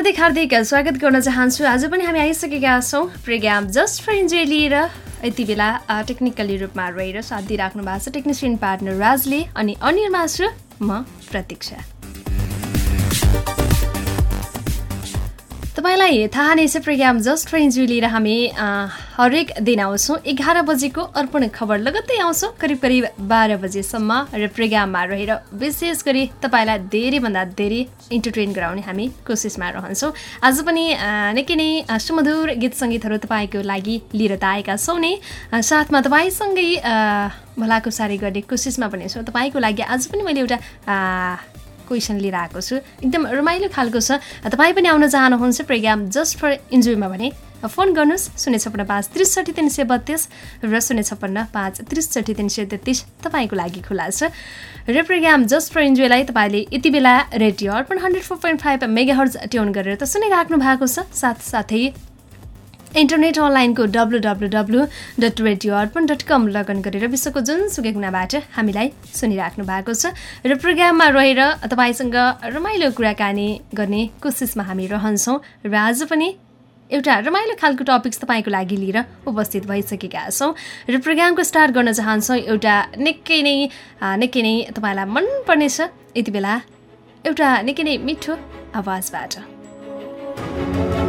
हार्दिक हार्दिक स्वागत गर्न चाहन्छु। आज पनि हामी आइसकेका छौँ। प्रोग्राम जस्ट फर इन्जोय लिएर। यति बेला टेक्निकली रूपमा रहेर साथ दिइराख्नु भएको छ टेक्निसियन पार्टनर राजले अनि अन्यमा छु म प्रतीक्षा। तपाईँलाई थाहा नै छ प्रोग्राम जस्ट फर इन्जोय लिएर हामी हरेक दिन आउँछौँ। एघार बजेको अर्पण खबर लगत्तै आउँछौँ करिब करिब बाह्र बजेसम्म र प्रोग्राममा रहेर विशेष गरी तपाईँलाई धेरैभन्दा धेरै इन्टरटेन गराउने हामी कोसिसमा रहन्छौँ। आज पनि निकै नै सुमधुर गीत सङ्गीतहरू तपाईँको लागि लिएर त आएका छौँ नै। साथमा तपाईँसँगै भलाकुसारी गर्ने कोसिसमा पनि छौँ। तपाईँको लागि आज पनि मैले एउटा क्वेसन लिएर आएको छु। एकदम रमाइलो खालको छ। तपाईँ पनि आउन चाहनुहुन्छ प्रोग्राम जस्ट फर इन्जोयमा भने फोन गर्नुहोस् शून्य छप्पन्न पाँच त्रिसठी तिन सय बत्तिस र शून्य छप्पन्न पाँच त्रिसठी तिन सय तेत्तिस तपाईँको लागि खुला छ। र प्रोग्राम जस्ट फर इन्जोयलाई तपाईँले यति बेला radio Arpan hundred four point five mega hertz tune गरेर त सुनिराख्नु भएको छ। साथसाथै इन्टरनेट अनलाइनको W W W dot radio Arpan dot com login गरेर विश्वको जुनसुकै कुनाबाट हामीलाई सुनिराख्नु भएको छ र प्रोग्राममा रहेर तपाईँसँग रमाइलो कुराकानी गर्ने कोसिसमा हामी रहन्छौँ र आज पनि एउटा रमाइलो खालको टपिक्स तपाईँको लागि लिएर उपस्थित भइसकेका छौँ र प्रोग्रामको स्टार्ट गर्न चाहन्छौँ एउटा निकै नै निकै नै तपाईँलाई मनपर्नेछ यति बेला एउटा निकै नै मिठो आवाजबाट।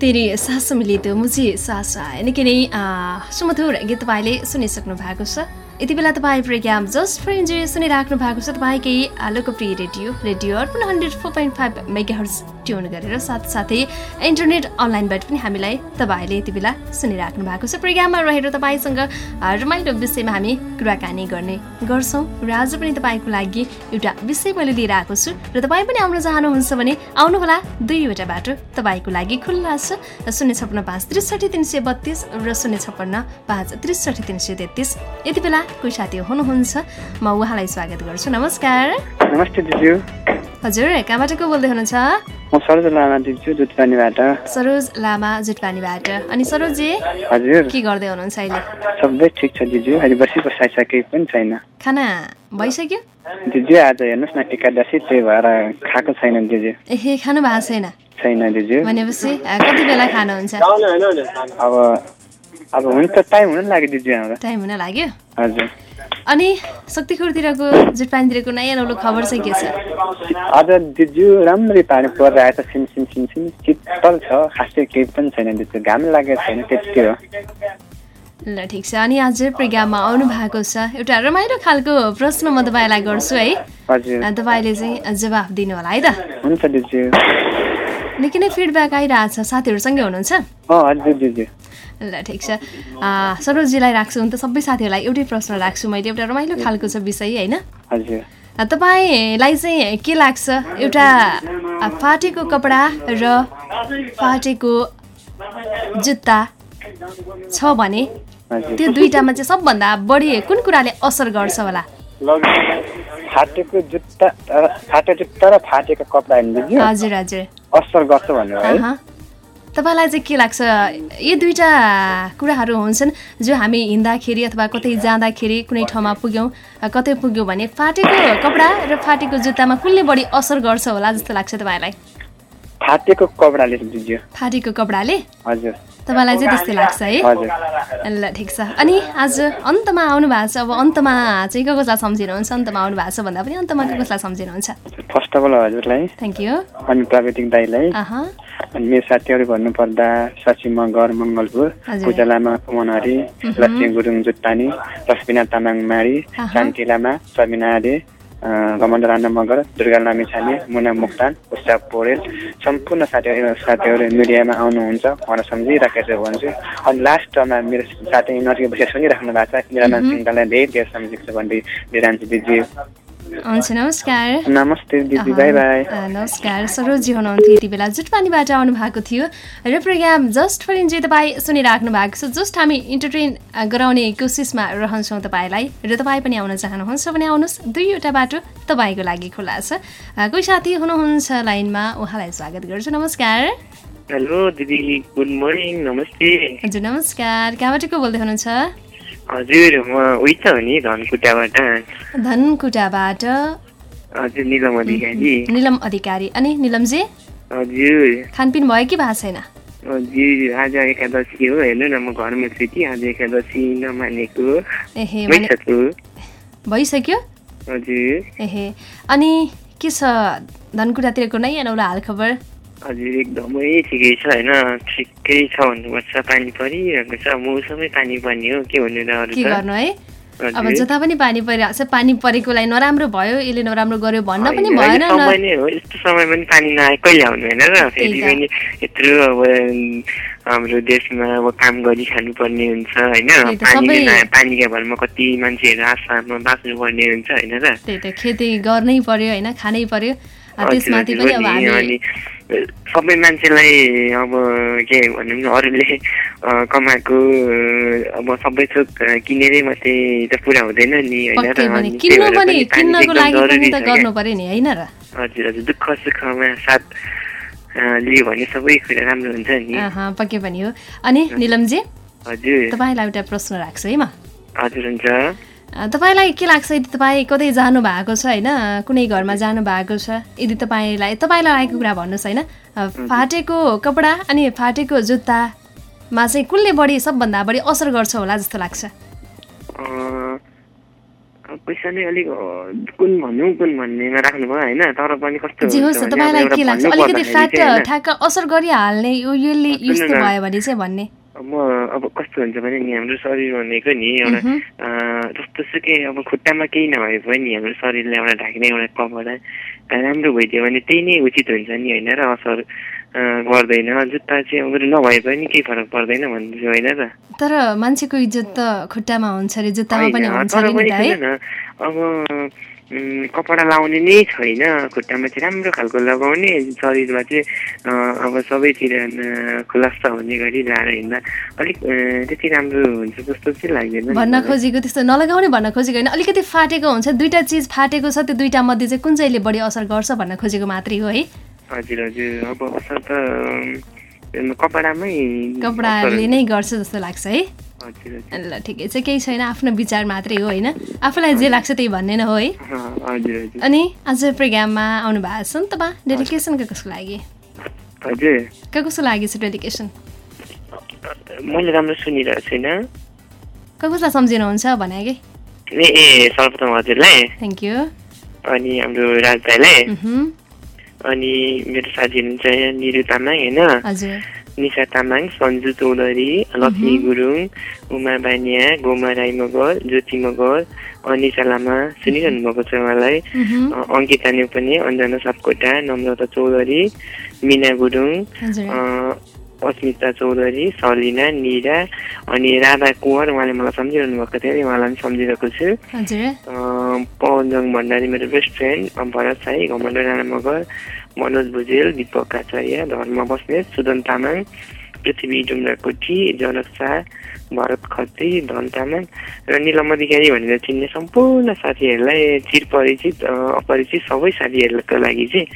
तेरी सासु मिली त्यो मुझे सास। आए निकै नै सुमधुर गीत तपाईँले सुनिसक्नु भएको छ। यति बेला तपाईँ प्रोग्राम जस्ट फर इन्जोय सुनिराख्नु भएको छ तपाईँकै लोकप्रिय radio radio Arpan hundred four point five megahertz tune गरेर साथसाथै इन्टरनेट अनलाइनबाट पनि हामीलाई तपाईँले यति बेला सुनिराख्नु भएको छ। प्रोग्राममा रहेर तपाईँसँग रमाइलो विषयमा हामी कुराकानी गर्ने गर्छौँ र आज पनि तपाईँको लागि एउटा विषय मैले लिएर आएको छु र तपाईँ पनि आउन चाहनुहुन्छ भने आउनुहोला दुईवटा बाटो तपाईँको लागि खुल्ला छ। शून्य छप्पन्न पाँच त्रिसठी तिन सय बत्तिस र शून्य छप्पन्न पाँच त्रिसठी तिन सय तेत्तिस। यति बेला कोही साथी हुनुहुन्छ। म उहाँलाई स्वागत गर्छु। नमस्कार। नमस्ते दिजु। हजुर कहाँबाट को बोल्दै हुनुहुन्छ? म सरोज लामा दिन्छु जुटपानीबाट। सरोज लामा जुटपानीबाट। अनि सरोजी हजुर। के गर्दै हुनुहुन्छ अहिले? सबै ठिक छ दिजु। अहिले बसी बसाइ केही पनि छैन। खाना भइसक्यो? दिजु आज हेर्नुहोस् न एकादशी त्यही भएर खाएको छैन दिजु। एहे खानु भएको छैन? छैन दिजु। भनेपछि कति बेला खानुहुन्छ? अब अब हुन्छ टाइम हुन लाग्यो दिजु हाम्रो टाइम हुन लाग्यो? हजुर। अनि शक्तिखोरतिरको जुटपानीतिरको नयाँ नौलो खबर चाहिँ के छ? आज दिजु राम्ररी पानी परिरहेको छ सिम सिम सिम सिम शीतल छ। खासै केही पनि छैन दिजु घाम लागेको छैन त्यति हो। ल ठिक छ। अनि आज प्रोग्राममा आउनु भएको छ एउटा रमाइलो खालको प्रश्न म तपाईँलाई गर्छु है। हजुर। तपाईँले चाहिँ जवाफ दिनु होला है त। हुन्छ दिजु। निकै नै फिडब्याक आइरहेको छ साथीहरूसँगै हुनुहुन्छ? अँ हजुर दिजु। ल ठिक छ। अ, सरोजजीलाई राख्छु नि त सबै साथीहरूलाई एउटै प्रश्न राख्छु मैले। एउटा रमाइलो खालको छ विषय होइन? तपाईँलाई चाहिँ के लाग्छ? एउटा फाटेको कपडा र फाटेको जुत्ता छ भने? त्यो दुइटामा चाहिँ सबभन्दा बढी कुन कुराले असर गर्छ होला? फाटेको जुत्ता फाटेको जुत्ता र फाटेको कपडा हजुर हजुर। असर गर्छ भनेर। तपाईँलाई चाहिँ के लाग्छ? यी दुईवटा कुराहरू हुन्छन् जो हामी हिँड्दाखेरि अथवा कतै जाँदाखेरि कुनै ठाउँमा पुग्यौँ कतै पुग्यौँ भने फाटेको कपडा र फाटेको जुत्तामा कुनले बढी असर गर्छ होला जस्तो लाग्छ तपाईँलाई? फाटेको कपडाले फाटेको कपडाले? हजुर। तपाईँलाई चाहिँ त्यस्तै लाग्छ है? ल ठिक छ। अनि आज अन्तमा आउनु भएको छ। अब अन्तमा चाहिँ को कसलाई सम्झिनुहुन्छ? अन्तमा आउनु भएको छ भन्दा पनि अन्तमा को कसलाई सम्झिनुहुन्छ? फर्स्ट अफ अल हजुरलाई। थ्याङ्क यू अनि प्राविधिक दाईलाई। अह। अनि मेरो साथीहरू भन्नुपर्दा शशी मगर मङ्गलपुर। पूजा लामा कुमनहरी लक्ष्मी गुरुङ जुत्तानी लक्ष्मीनाथ तामाङ माडी अहँ। शान्ति लामा सबिना आदे। गमण्ड राणा मगर दुर्गा लामी छाने मुना मुक्तान उषा पौडेल सम्पूर्ण साथीहरू साथीहरू मिडियामा आउनुहुन्छ उहाँलाई सम्झिराखेको छु भन्छु। अनि लास्टमा मेरो साथी नजिक बसेर सुनिराख्नु भएको छ। मेरो सिङ्गालाई धेरै धेरै सम्झेको छ भन्दै दिदी। हुन्छ नमस्कार। नमस्ते दिदी बाई बाई नमस्कार। सरोजी हुनुहुन्थ्यो यति बेला जुटपानीबाट आउनु भएको थियो र प्रोग्राम जस्ट फर इन्जोय तपाईँ सुनिराख्नु भएको छ। जस्ट हामी इन्टरटेन गराउने कोसिसमा रहन्छौँ तपाईँलाई र तपाईँ पनि आउन चाहनुहुन्छ भने आउनुहोस्। दुईवटा बाटो तपाईँको लागि खुला छ। कोही साथी हुनुहुन्छ लाइनमा उहाँलाई स्वागत गर्छु। नमस्कार। हेलो दिदी। गुड मर्निङ नमस्ते। हजुर नमस्कार। कहाँबाट को बोल्दै हुनुहुन्छ? हजुर म त हो नि धनकुटाबाट। धनकुटाबाट? हजुर निलम अधिकारी। निलम अधिकारी। अनि निलमजी? हजुर। खानपिन भयो कि भएको छैन? हजुर आज एकादशी हो हेर्नु न म घरमा छु कि आज एकादशी नमानेको। छु। भइसक्यो? हजुर। एहे अनि के छ धनकुटातिरको नयाँ नौलो हालखबर? हजुर एकदमै ठिकै छ होइन ठिकै छ भन्नुपर्छ पानी परिरहेको छ मौसमै पानी पर्ने हो के भन्नु र अरू त? गर्नु है? अब। जता पनि पानी परिरहेको छ पानी परेकोलाई नराम्रो भयो यसले नराम्रो गर्यो भन्न पनि भएन हो यस्तो समयमा पनि पानी नआए कहिले आउनु होइन र फेरि। पनि यत्रो अब हाम्रो देशमा अब काम गरिखानु पर्ने हुन्छ होइन। पानीका भरमा कति मान्छेहरू आशामा बाँच्नुपर्ने हुन्छ होइन र। त्यही त खेती गर्नै पर्यो होइन खानै पर्यो। त्यसमाथि पनि अब अनि- हामी सबै मान्छेलाई अब के भनौँ न अरूले कमाएको अब सबै थोक किनेरै मात्रै त पुरा हुँदैन नि होइन पनि। किन्नु किन्नको लागि पनि त गर्नु क्या। पर्यो नि होइन र? हजुर हजुर दुःख सुखमा साथ लियो भने सबै कुरा राम्रो हुन्छ नि। पक्कै पनि हो। अनि निलमजी हजुर। तपाईँलाई एउटा प्रश्न राख्छु है म। हजुर हुन्छ। तपाईँलाई के लाग्छ यदि तपाईँ कतै जानु भएको छ होइन? कुनै घरमा जानु भएको छ यदि तपाईँलाई तपाईँलाई लागेको कुरा भन्नुहोस् होइन? फाटेको कपडा अनि फाटेको जुत्तामा चाहिँ कुनले बढी सबभन्दा बढी असर गर्छ होला जस्तो लाग्छ? क्वेसनै अलिक कुन भन्नु कुन भन्नेमा राख्नुभयो होइन? तर पनि कस्तो जे होस् तपाईँलाई के लाग्छ? अलिकति फ्याट ठ्याक्क असर गरिहाल्ने यो यसले यस्तो। भयो भने चाहिँ भन्ने। म अब कस्तो हुन्छ भने नि हाम्रो शरीर भनेको नि एउटा जस्तो सुकै अब खुट्टामा केही नभए पनि हाम्रो शरीरलाई एउटा ढाक्ने एउटा कपडा राम्रो भइदियो भने त्यही नै उचित हुन्छ नि होइन र असर गर्दैन। जुत्ता चाहिँ अब नभए पनि केही फरक पर्दैन भन्छु होइन र। तर मान्छेको इज्जत त खुट्टामा हुन्छ अरे जुत्तामा पनि हुन्छ अब कपडा लाउने नै छैन। खुट्टामा चाहिँ राम्रो खालको लगाउने शरीरमा चाहिँ अब सबैतिर अँ, खुलस्त हुने गरी लाएर हिँड्दा अलिक त्यति राम्रो हुन्छ जस्तो चाहिँ लाग्दैन भन्न। खोजेको त्यस्तो नलगाउने भन्न खोजेको होइन। अलिकति फाटेको हुन्छ। दुईटा चिज फाटेको छ त्यो दुईटा मध्ये चाहिँ कुन चाहिँले बढी असर गर्छ भन्न खोजेको मात्रै हो है। हजुर हजुर। अब असर त कपडामै कपडाले नै गर्छ जस्तो लाग्छ है। ल ठिकै छ। केही छैन आफ्नो विचार मात्रै हो होइन? आफूलाई जे लाग्छ त्यही भन्ने न हो है? अनि आज प्रोग्राममा आउनु भएको छ नि तपाईँ डेडिकेसन को कसको लागि? को कसको लागि छ डेडिकेसन? मैले राम्रो सुनिरहेको छुइनँ को कसलाई सम्झिनुहुन्छ भने कि ए ए सर्वप्रथम हजुरलाई। थ्याङ्क यू अनि हाम्रो राज दाईलाई। अनि मेरो साथी हुनुहुन्छ निरु तामाङ होइन? हजुर। निशा तामाङ सन्जु चौधरी लक्ष्मी गुरुङ उमा बानिया गोमा राई मगर ज्योति मगर अनिसा लामा सुनिरहनु भएको छ उहाँलाई अङ्किता पनि अन्जना सापकोटा नम्रता चौधरी मिना गुरुङ अस्मिता चौधरी सलिना निरा अनि राधा कुँवर उहाँले मलाई सम्झिरहनु भएको थियो उहाँलाई पनि सम्झिरहेको छु पवनजङ भण्डारी मेरो बेस्ट फ्रेन्ड भरत साई घमण्ड राणा मगर मनोज भुजेल दिपक आचार्य धर्म बस्नेत सुदन तामाङ पृथ्वी डुम्राकोटी जनक शाह भरत खत्री धन तामाङ र निलम अधिकारी भनेर चिन्ने सम्पूर्ण साथीहरूलाई चिर परिचित अ, अपरिचित सबै साथीहरूको लागि चाहिँ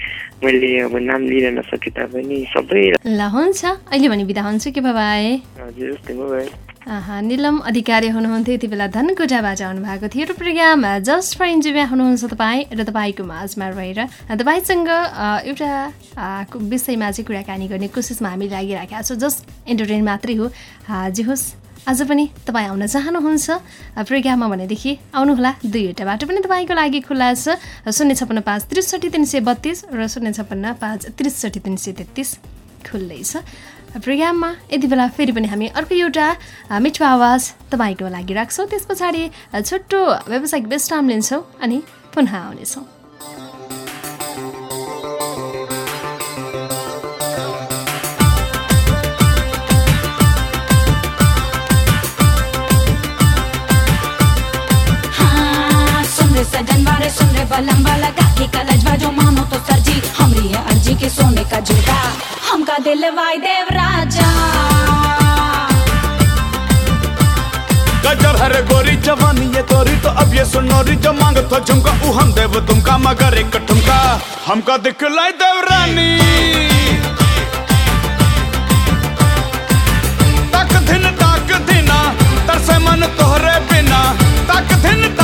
मैले अब नाम लिन नसके तापनि सबै ल हुन्छ अहिले भने बिदा हुन्छु के बाबाए हजुर निलम अधिकारी हुनुहुन्थ्यो यति बेला धनकुटाबाट आउनुभएको थियो। र प्रोग्राम जस्ट फर इन्जोयमा हुनुहुन्छ तपाईँ र तपाईँको माझमा रहेर तपाईँसँग एउटा विषयमा चाहिँ कुराकानी गर्ने कोसिसमा हामी लागिरहेका छौँ। जस्ट इन्टरटेन मात्रै हो। जे होस् आज पनि तपाईँ आउन चाहनुहुन्छ। प्रोग्राममा भनेदेखि आउनुहोला दुईवटा बाटो पनि तपाईँको लागि खुल्ला छ। शून्य छप्पन्न पाँच त्रिसठी तिन सय बत्तिस र शून्य छप्पन्न पाँच त्रिसठी तिन सय तेत्तिस। खुल्लै छ। प्रोग्राममा यति बेला फेरि पनि हामी अर्को एउटा मिठो आवाज तपाईँको लागि राख्छौँ। त्यस पछाडि छोटो व्यावसायिक विश्राम लिन्छौँ अनि पुनः आउनेछौँ। हाँ, सुन रे बलम वाला काकी का लजवा जो मानो तो सरजी। हमरी है अर्जी के सोने का जूता हमका दिल वाई देव राजा। गजब है गोरी जवानी, ये तोरी तो अब ये सुनोरी जो मांग तो झुमका ऊ हम देव तुमका, मगर एक ठुमका। हमका दिखलाई देव रानी। तक दिन तक दिना, तरसे मन तोहरे बिना। तक दिन ताक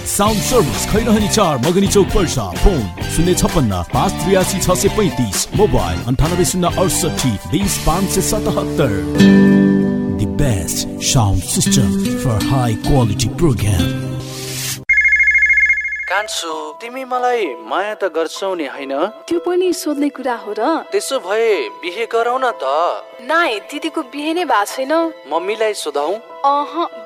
साउन्ड सर्भिस खैरहनी चार मगनी चौक पर्सा फोन शून्य छप्पन्न पाँच त्रियासी छ सय पैँतिस मोबाइल अन्ठानब्बे शून्य अडसठी बिस पाँच सय सतहत्तर The best sound system for high quality program. कान्छु तिमी मलाई माया त गर्छौ नि होइन? त्यो पनि सोध्ने कुरा हो र। त्यसो भए बिहे गरौ न त। नाइ दिदीको बिहे नै भएको छैन। मम्मीलाई सोधौ। अह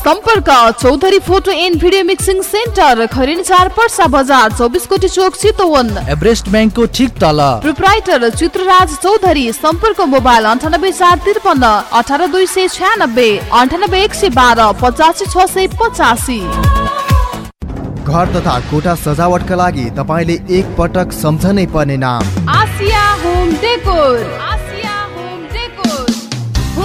सम्पर्क। Chaudhary photo and video mixing centre खरिन चार पर्सा बजार चौबिस कोटी चोक चितवन। एभरेस्ट ब्याङ्कको ठिक तल। प्रोप्राइटर चित्रराज चौधरी सम्पर्क मोबाइल अन्ठानब्बे चार त्रिपन्न अठार दुई सय छ्यानब्बे अन्ठानब्बे एक सय बाह्र पचासी छ सय पचासी। घर तथा कोठा सजावटका लागि तपाईँले एक पटक सम्झनै पर्ने नाम। Asia home decor.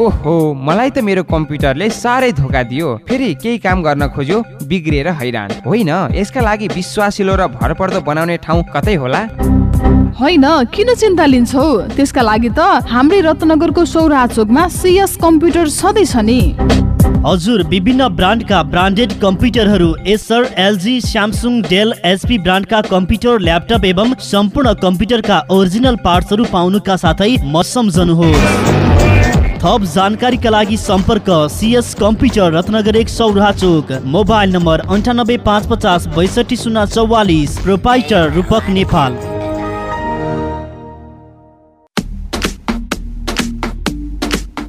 ओहो मलाई त मेरो कम्प्युटरले साह्रै धोका दियो। फेरि केही काम गर्न खोज्यो बिग्रिएर हैरान। होइन यसका लागि विश्वासिलो र भरपर्दो बनाउने ठाउँ कतै होला? होइन किन चिन्ता लिन्छौ? त्यसका लागि त हाम्रै रत्नगरको सौरा चोकमा सिएस कम्प्युटर छँदैछ नि। हजुर विभिन्न ब्रान्डका branded कम्प्युटरहरू Acer LG Samsung Dell HP ब्रान्डका computer laptop एवं सम्पूर्ण कम्प्युटरका ओरिजिनल पार्ट्सहरू पाउनुका साथै म सम्झनुहोस् थप जानकारीका लागि सम्पर्क सिएस कम्प्युटर रत्नगर एक मोबाइल नम्बर अन्ठानब्बे पाँच पचास बैसठी शून्य चौवालिस प्रोपाइटर रूपक Nepal.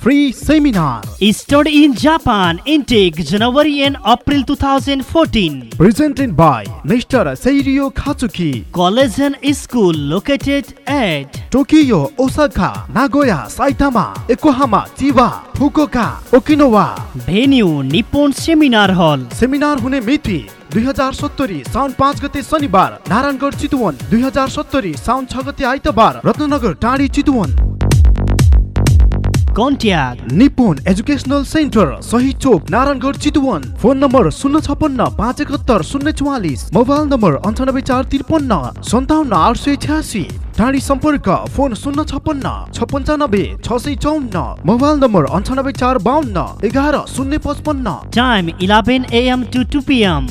Free seminar Study in Japan intake January and April 2014 presented by Mr. Seirio Katsuki, College and School located at Tokyo, Osaka, Nagoya, Saitama, Yokohama, Chiba. Venue Nippon Seminar Hall seminar हुने मिति दुई हजार सत्तरी साउन पाँच गते शनिबार नारायणगढ चितवन दुई हजार सत्तरी साउन छ गते आइतबार Ratnagar Tadhi Chitwan Contact Nipun educational centre सही चोक नारायणगढ चितवन। फोन नम्बर शून्य छपन्न पाँच एकहत्तर शून्य चौवालिस। मोबाइल नम्बर अन्ठानब्बे चार त्रिपन्न सन्ताउन्न आठ सय छ्यासी। टाढी सम्पर्क फोन शून्य छपन्न छ पन्चानब्बे छ सय चौन्न मोबाइल नम्बर अन्ठानब्बे चार बाहन्न एघार शून्य पचपन्न। Time 11 a.m. to 2 p.m.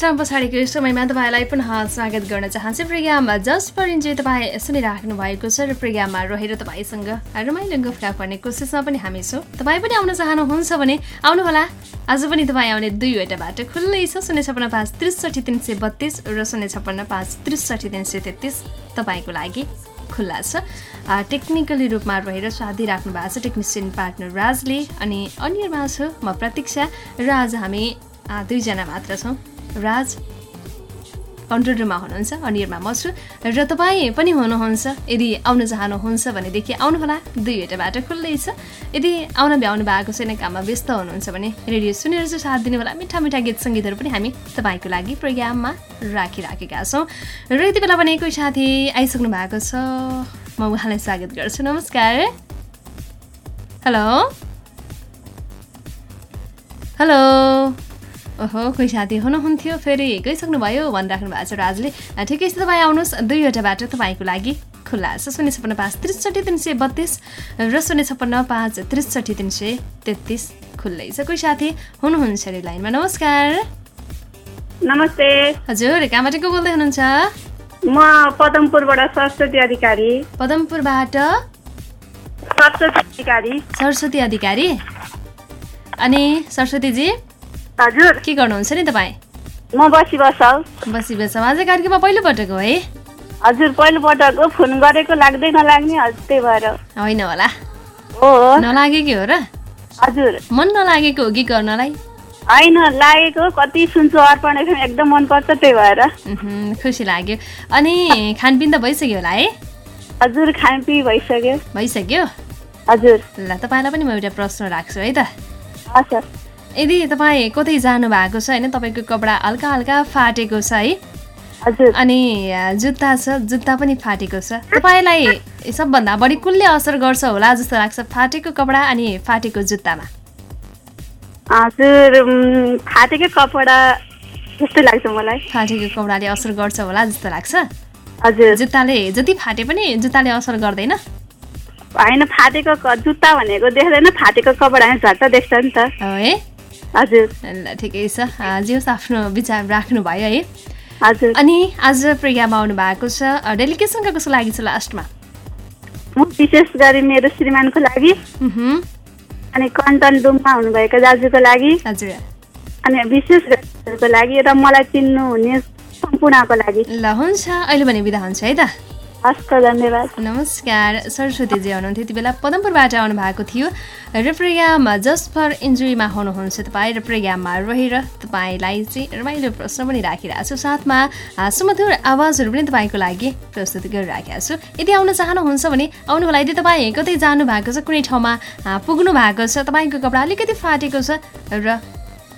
विश्राम पछाडिको समयमा तपाईँलाई पुनः स्वागत गर्न चाहन्छु। प्रोग्राम जस्ट फर इन्जोय तपाईँ सुनिराख्नु भएको छ र प्रोग्राममा रहेर तपाईँसँग रमाइलो गफका पर्ने कोसिसमा पनि हामी छौँ। तपाईँ पनि आउन चाहनुहुन्छ भने आउनुहोला। आज पनि तपाईँ आउने दुईवटा बाटो खुल्लै छ। शून्य छपन्न पाँच त्रिसठी तिन सय बत्तिस र शून्य छपन्न पाँच त्रिसठी तिन सय तेत्तिस तपाईँको लागि खुल्ला छ। टेक्निकली रूपमा रहेर साथी राख्नु भएको छ टेक्निसियन पार्टनर राजले अनि अन्यमा छु म प्रतीक्षा र आज हामी दुईजना मात्र छौँ। राज कन्ट्रोल रुममा हुनुहुन्छ अनिरमा म छु। र तपाईँ पनि हुनुहुन्छ यदि आउन चाहनुहुन्छ भनेदेखि आउनुहोला। दुईवटा बाटो खुल्लै छ यदि आउन भ्याउनु भएको छैन काममा व्यस्त हुनुहुन्छ भने रेडियो सुनेर चाहिँ साथ दिनु होला मिठा मिठा गीत सङ्गीतहरू पनि हामी तपाईँको लागि प्रोग्राममा राखिराखेका छौँ। र यति बेला पनि कोही साथी आइसक्नु भएको छ। म उहाँलाई स्वागत गर्छु। नमस्कार। हेलो। हेलो। ओहो कोही साथी हुनुहुन्थ्यो फेरि गइसक्नुभयो भनिराख्नु भएको छ राजले। ठिकै छ तपाईँ आउनुहोस् दुईवटा बाटो तपाईँको लागि खुल्ला छ शून्य छप्पन्न पाँच त्रिसठी तिन सय बत्तिस र शून्य छप्पन्न पाँच त्रिसठी तिन सय तेत्तिस खुल्लै छ। कोही साथी हुनुहुन्छ अरे लाइनमा? नमस्कार। नमस्ते। हजुर कहाँबाट को बोल्दै हुनुहुन्छ? म पदमपुरबाट सरस्वती अधिकारी। पदमपुरबाट? सरस्वती अधिकारी। सरस्वती अधिकारी। अनि सरस्वतीजी? हजुर। के गर्नुहुन्छ नि तपाईँ? म बसी बसौ बसी बस आज कार्यक्रममा पहिलोपटक हो है? हजुर पहिलोपटक हो, फोन गरेको लाग्दै नलाग्ने हजुर त्यही भएर। होइन होला। हो नलागेकै हो र? हजुर। मन नलागेको हो कि गर्नलाई? होइन लागेको कति सुन्छु अर्पण FM एकदम मनपर्छ त्यही भएर। खुसी लाग्यो। अनि खानपिन त भइसक्यो होला है? हजुर खानपी भइसक्यो। भइसक्यो? हजुर। ल तपाईँलाई पनि म एउटा प्रश्न राख्छु है त। हजुर यदि तपाईँ कतै जानु भएको छ होइन तपाईँको कपडा हल्का हल्का फाटेको छ है। हजुर। अनि जुत्ता छ जुत्ता पनि फाटेको छ। तपाईँलाई सबभन्दा बढी कुनले असर गर्छ होला जस्तो लाग्छ फाटेको कपडा अनि फाटेको जुत्तामा? हजुर फाटेकै कपडा जस्तै लाग्छ मलाई। फाटेको कपडाले असर गर्छ होला जस्तो लाग्छ? हजुर। जुत्ताले जति फाटे पनि जुत्ताले असर गर्दैन? होइन फाटेको जुत्ता भनेको देख्दैन फाटेको कपडा झट्ट देख्छ नि त। है। हजुर। ल ठिकै छ। अ, जे होस् आफ्नो विचार राख्नु भयो है। हजुर। अनि आज प्रोग्राम आउनु भएको छ डेलिकेसन कसको लागि छ लास्टमा? म विशेष गरी मेरो श्रीमानको लागि। अनि कन्टन डुममा हुनुभएको दाजुको लागि। हजुर। अनि विशेष गरी लागि र मलाई चिन्नु हुने सम्पूर्णको लागि। ल हुन्छ। अहिले भने बिदा हुन्छ है त। हस् धन्यवाद। नमस्कार सरस्वतीजी हुनुहुन्थ्यो यति बेला पदमपुरबाट आउनु भएको थियो र जस्ट फर इन्जुरीमा हुनुहुन्छ तपाईँ र प्रोग्राममा रहेर तपाईँलाई चाहिँ रमाइलो प्रश्न पनि राखिरहेको छु। साथमा सुमधुर आवाजहरू पनि तपाईँको लागि प्रस्तुत गरिराखेको छु। यदि आउन चाहनुहुन्छ भने आउनु होला यदि तपाईँ कतै जानु भएको छ कुनै ठाउँमा पुग्नु भएको छ तपाईँको कपडा अलिकति फाटेको छ र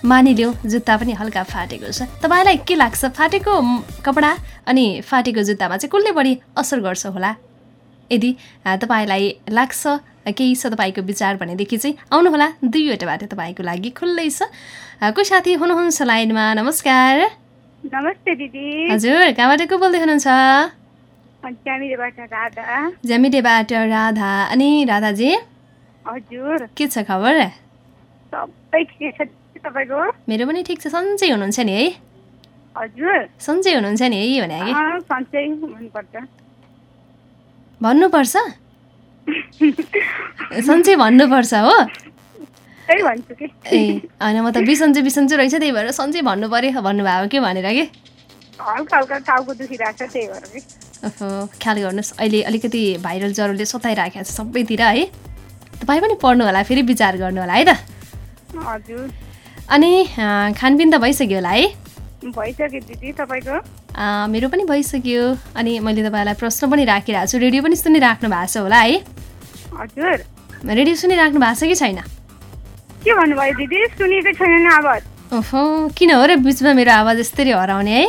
मानिलिउँ जुत्ता पनि हल्का फाटेको छ। तपाईँलाई के लाग्छ? फाटेको कपडा अनि फाटेको जुत्तामा चाहिँ कसले बढी असर गर्छ होला? यदि तपाईँलाई लाग्छ केही छ तपाईँको विचार भनेदेखि चाहिँ आउनुहोला दुईवटा बाटो तपाईँको लागि खुल्लै छ। कोही साथी हुनुहुन्छ लाइनमा? नमस्कार। नमस्ते दिदी। हजुर कहाँबाट को बोल्दै हुनुहुन्छ? ज्यामिरेबाट राधा। अनि राधाजी? हजुर। के छ खबर? सबै तपाईँको? मेरो पनि ठिक छ। सन्चै हुनुहुन्छ नि है। हजुर। सन्चै हुनुहुन्छ नि है भने सन्चै हुनुपर्छ। भन्नुपर्छ? सन्चै भन्नुपर्छ हो? ए होइन म त बिसन्चो बिसन्चो रहेछ त्यही भएर सन्चै भन्नु पऱ्यो। भन्नुभयो कि भनेर कि? ओहो ख्याल गर्नुहोस्। अहिले अलिकति भाइरल ज्वरोले सताइराखेको छ सबैतिर है। तपाईँ पनि पढ्नु होला फेरि विचार गर्नु होला है त। हजुर। अनि खानपिन त भइसक्यो होला है? भइसक्यो दिदी तपाईँको? मेरो पनि भइसक्यो। अनि मैले तपाईँलाई प्रश्न पनि राखिरहेको छु। रेडियो पनि सुनिराख्नु भएको छ होला है? हजुर। रेडियो सुनिराख्नु भएको छ कि छैन? के भन्नुभयो दिदी? सुनेको छैन आवाज ओहो किन हो र बिचमा मेरो आवाज यसरी हराउने है?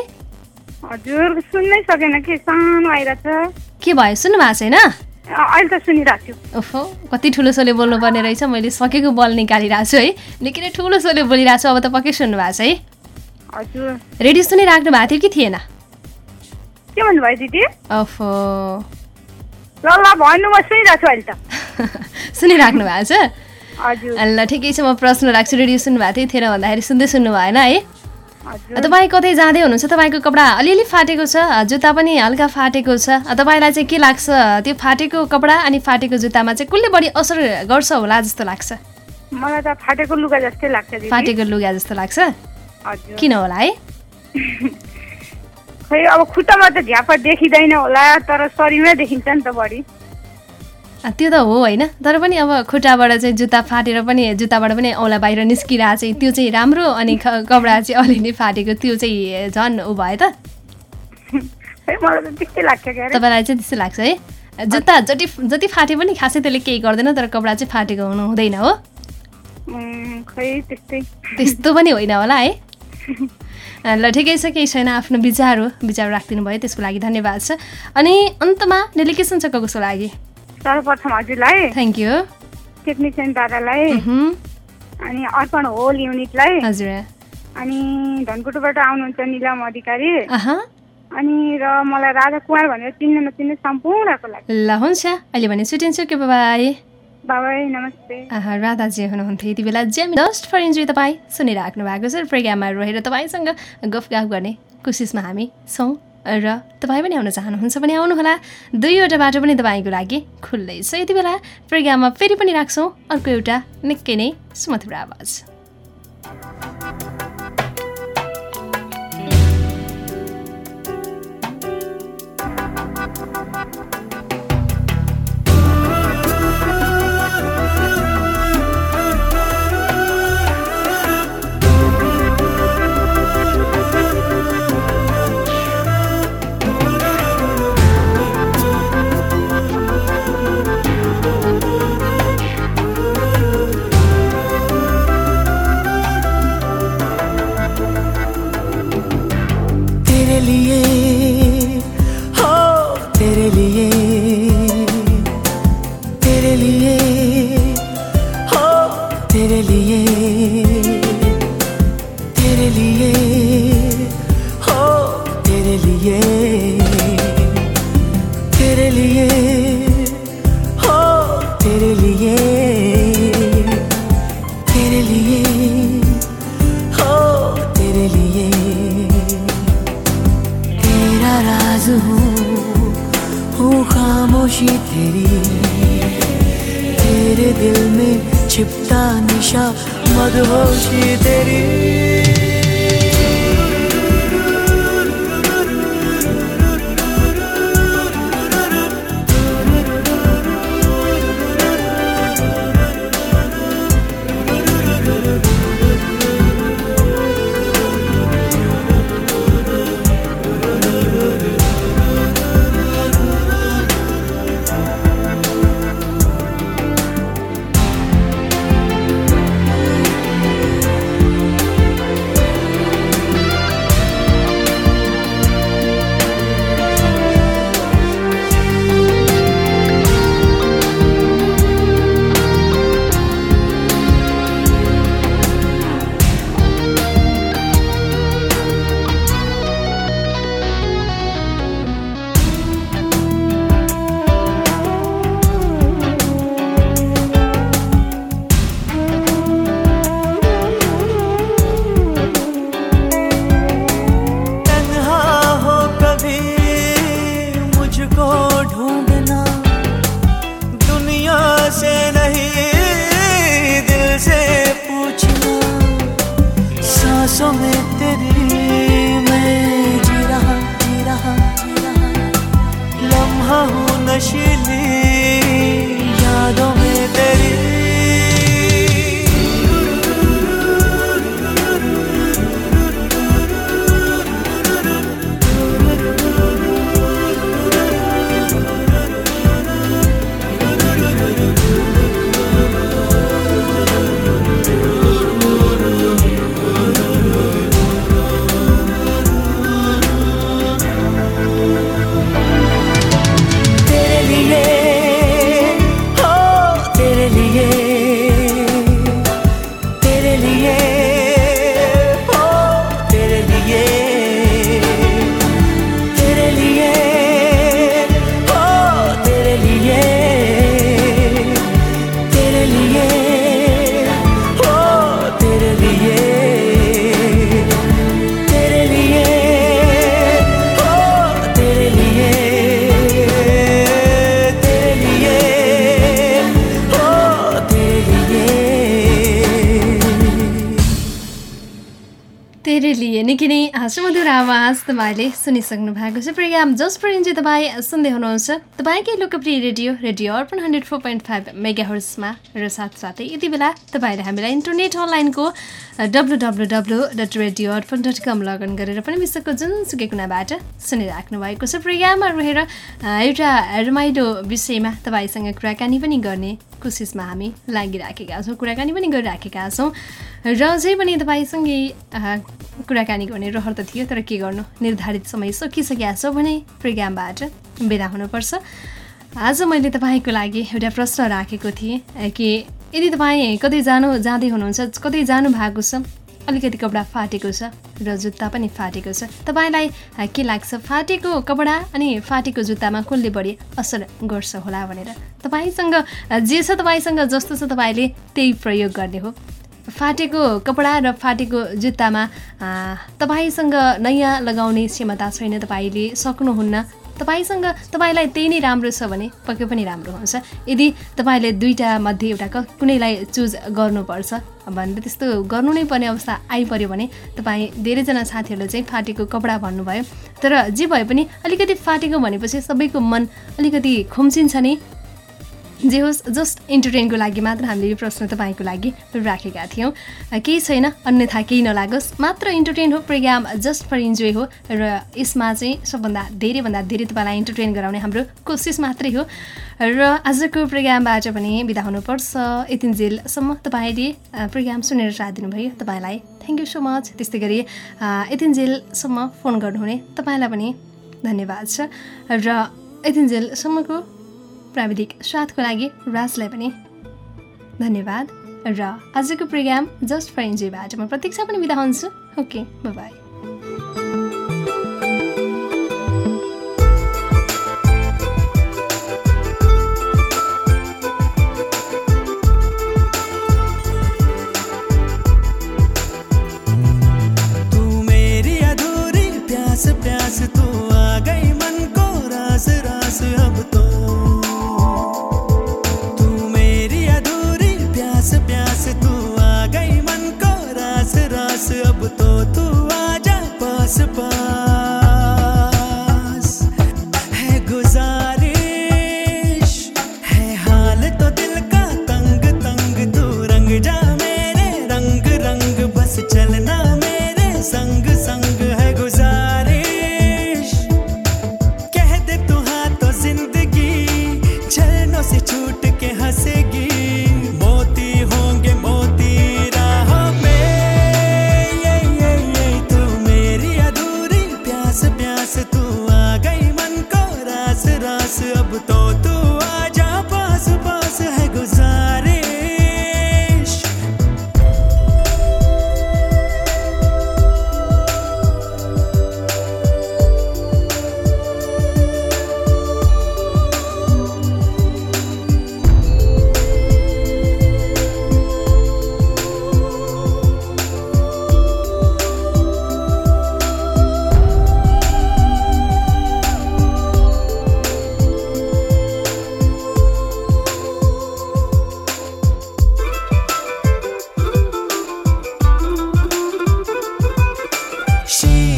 हजुर सुन्नै सकेन के? सानो आइरहेछ। के भयो? सुन्नु भएको छैन? अहिले त सुनिरहेको छु। ओहो कति ठुलो सोले बोल्नुपर्ने रहेछ मैले सकेको बल निकालिरहेको छु है। निकै नै ठुलो सोले बोलिरहेको छु अब त पक्कै सुन्नु भएको छ है। हजुर। रेडियो सुनिराख्नु भएको थियो कि थिएन? के भन्नुभयो दिदी? ओहो। ल ल भन्नु म सुनिरहेको छु अहिले त। सुनिराख्नु भएको छ? हजुर। ल ठिकै छ म प्रश्न राख्छु रेडियो सुन्नुभएको थियो थिएन भन्दाखेरि सुन्दै सुन्नु भएन है। तपाईँ कतै जाँदै हुनुहुन्छ तपाईँको कपडा अलिअलि फाटेको छ जुत्ता पनि हल्का फाटेको छ। तपाईँलाई चाहिँ के लाग्छ? त्यो फाटेको कपडा अनि फाटेको जुत्तामा चाहिँ कसले बढी असर गर्छ होला जस्तो लाग्छ? मलाई त फाटेको लुगा जस्तै लाग्छ फाटेको लुगा जस्तो लाग्छ? किन होला है? खै अब खुट्टामा त झ्यापा देखिँदैन होला तर शरीरमै देखिन्छ नि त बढी। त्यो त हो होइन। तर पनि अब खुट्टाबाट चाहिँ जुत्ता फाटेर पनि जुत्ताबाट पनि औला बाहिर निस्किरहेको चाहिँ त्यो चाहिँ राम्रो अनि कपडा चाहिँ अलिअलि फाटेको त्यो चाहिँ झन् ऊ भयो त। तपाईँलाई चाहिँ त्यस्तो लाग्छ है? जुत्ता जति जति फाटे पनि खासै त्यसले केही गर्दैन तर कपडा चाहिँ फाटेको हुनु हुँदैन हो। त्यस्तो। पनि होइन होला है। ल ठिकै छ केही छैन आफ्नो विचार हो विचार राखिदिनु भयो त्यसको लागि धन्यवाद छ। अनि अन्तमा डेलिकेसन छ कसको लागि? सर्वप्रथम हजुरलाई थ्याङ्क यू टेक्निसियन दादालाई अनि अर्पण होल युनिटलाई हजुर। अनि धनकुटुबाट आउनुहुन्छ निलम अधिकारी आहा अनि र मलाई राधा कुमार भनेर चिन्ने नचिन्ने सम्पूर्णको लागि। ल हुन्छ। अहिले भने छुट्टिन्छु के बाई बाबाई नमस्ते। राधाजी हुनुहुन्थ्यो। यति बेला जेम जस्ट फर इन्जोय तपाईँ सुनिराख्नु भएको छ प्रोग्राममा रहेर तपाईँसँग गफगाफ गर्ने कोसिसमा हामी छौँ। र तपाईँ पनि आउन चाहनुहुन्छ भने आउनुहोला। दुईवटा बाटो पनि तपाईँको लागि खुल्लै छ। यति बेला प्रोग्राममा फेरि पनि राख्छौँ। अर्को एउटा निकै नै सुमधुर आवाज। छिपता निशा मदहोशी तेरी। सांसों में तेरी मैं जी रहा जी रहा जी रहा। लम्हा हूँ नशीली। सुमधुर आवाज तपाईँले सुनिसक्नु भएको छ प्रोग्राम। जस प्रिन्जी तपाईँ सुन्दै हुनुहुन्छ। तपाईँकै लोकप्रिय radio radio Arpan hundred four point five mega हर्समा र साथसाथै यति बेला तपाईँले हामीलाई इन्टरनेट अनलाइनको W W W dot radio Arpan dot com login गरेर पनि विश्वको जुनसुकै कुनाबाट सुनिराख्नु भएको छ प्रोग्राममा रहेर एउटा रमाइलो विषयमा तपाईँसँग कुराकानी पनि गर्ने कोसिसमा हामी लागिराखेका छौँ कुराकानी पनि गरिराखेका छौँ। र अझै पनि तपाईँसँगै कुराकानी गर्ने रहर त थियो तर के गर्नु? निर्धारित समय सकिसकेका छ भने प्रोग्रामबाट बिदा हुनुपर्छ। आज मैले तपाईँको लागि एउटा प्रश्न राखेको थिएँ कि यदि तपाईँ कतै जानु जाँदै हुनुहुन्छ कतै जानु भएको छ अलिकति कपडा फाटेको छ र जुत्ता पनि फाटेको छ तपाईँलाई के लाग्छ? फाटेको कपडा अनि फाटेको जुत्तामा कसले बढी असर गर्छ होला भनेर तपाईँसँग जे छ तपाईँसँग जस्तो छ तपाईँले त्यही प्रयोग गर्ने हो। फाटेको कपडा र फाटेको जुत्तामा तपाईँसँग नयाँ लगाउने क्षमता छैन तपाईँले सक्नुहुन्न। तपाईँसँग तपाईँलाई त्यही नै राम्रो छ भने पक्कै पनि राम्रो हुन्छ। यदि तपाईँले दुईवटा मध्ये एउटा कुनैलाई चुज गर्नुपर्छ भनेर त्यस्तो गर्नु नै पर्ने अवस्था आइपऱ्यो भने तपाईँ धेरैजना साथीहरूले चाहिँ फाटेको कपडा भन्नुभयो। तर जे भए पनि अलिकति फाटेको भनेपछि सबैको मन अलिकति खुम्चिन्छ नि। जे होस् जस्ट इन्टरटेनको लागि मात्र हामीले यो प्रश्न तपाईँको लागि राखेका थियौँ। केही छैन अन्यथा केही नलागोस्। मात्र इन्टरटेन हो प्रोग्राम जस्ट फर इन्जोय हो र यसमा चाहिँ सबभन्दा धेरैभन्दा धेरै तपाईँलाई इन्टरटेन गराउने हाम्रो कोसिस मात्रै हो। र आजको प्रोग्रामबाट पनि बिदा हुनुपर्छ। यतिन्जेलसम्म तपाईँले प्रोग्राम सुनेर साथ दिनुभयो तपाईँलाई थ्याङ्क यू सो मच त्यस्तै गरी यतिन्जेलसम्म फोन गर्नुहुने तपाईँलाई पनि धन्यवाद छ। र यतिन्जेलसम्मको प्राविधिक साथको लागि राजलाई पनि धन्यवाद र आजको प्रोग्राम जस्ट फर इन्जोयबाट म प्रतीक्षा पनि बिदा हुन्छु। ओके बाई रास रास अब तो तू आजा पास पास See